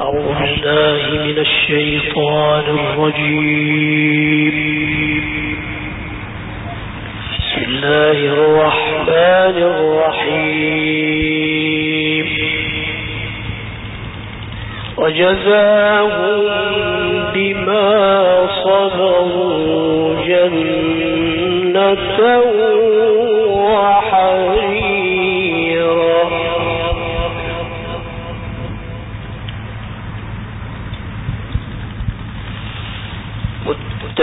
أعوذ بالله من الشيطان الرجيم. بسم الله الرحمن الرحيم. وجزاهم بما صبروا جنة وحيدا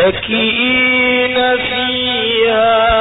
متكئين فيها.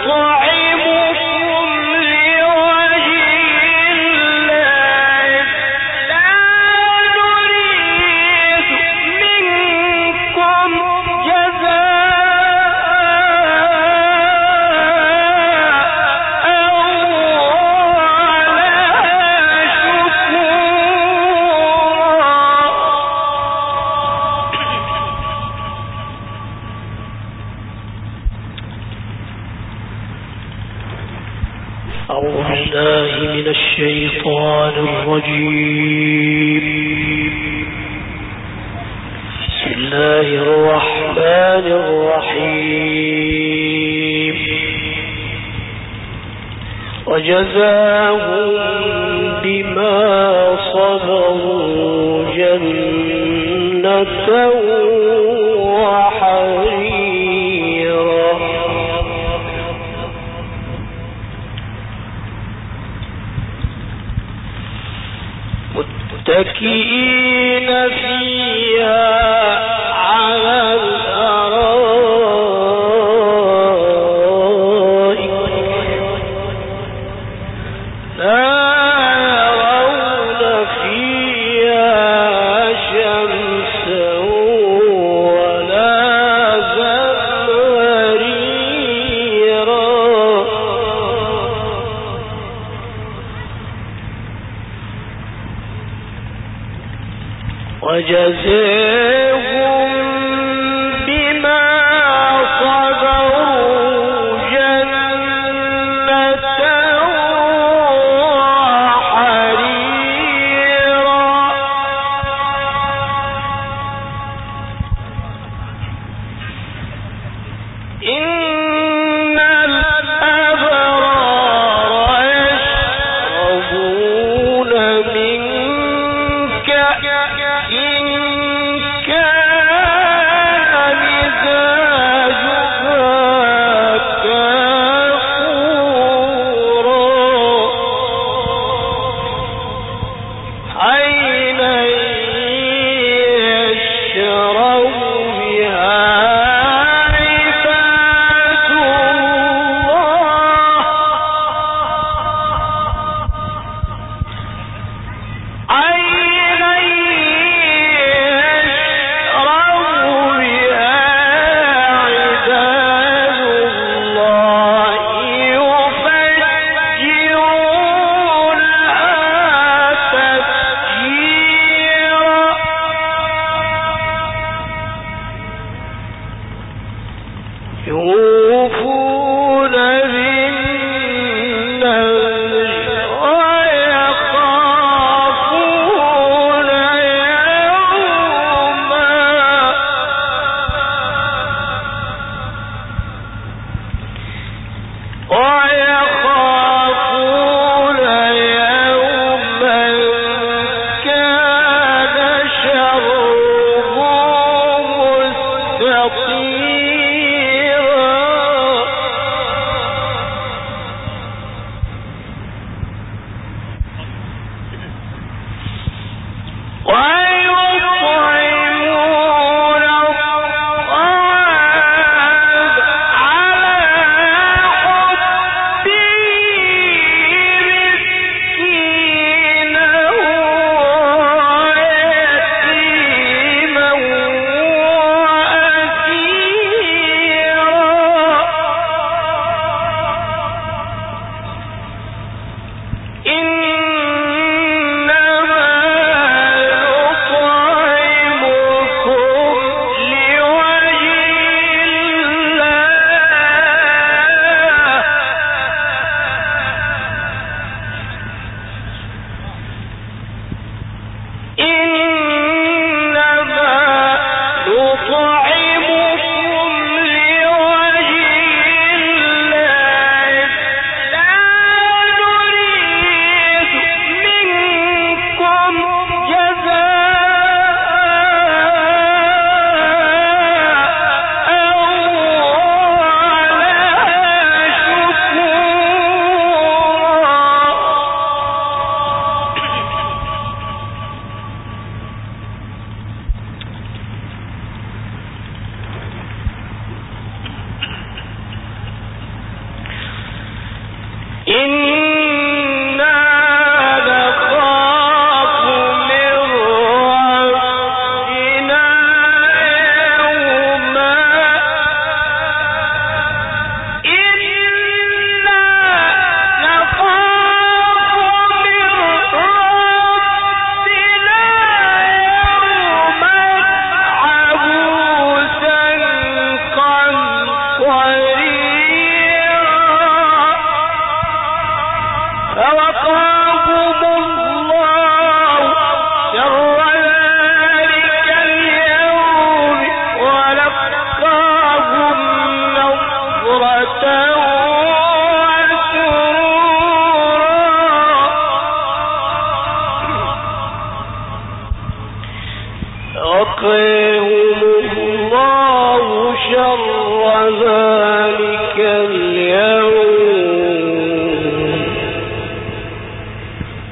الله الشيطان الرجيم. بسم الله الرحمن الرحيم. وجزاهم بما صبروا جنة متكئين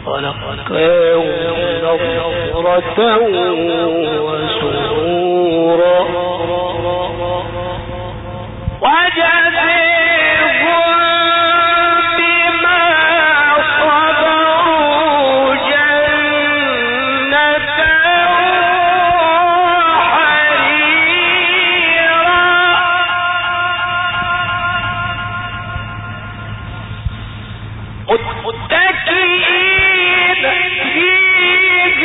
ولقاهم نظرة وسرورا ويطاف عليهم بآنية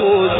Jesús.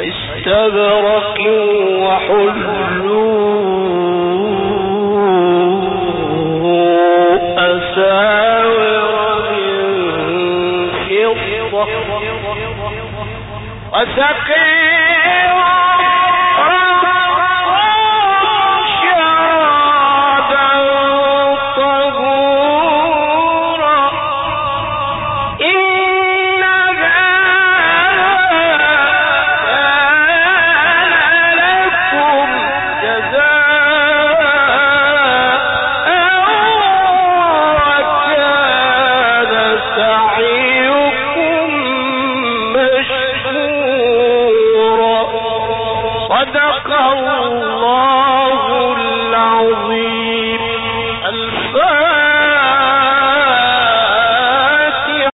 واستبرقوا وحلوا أساور من فضة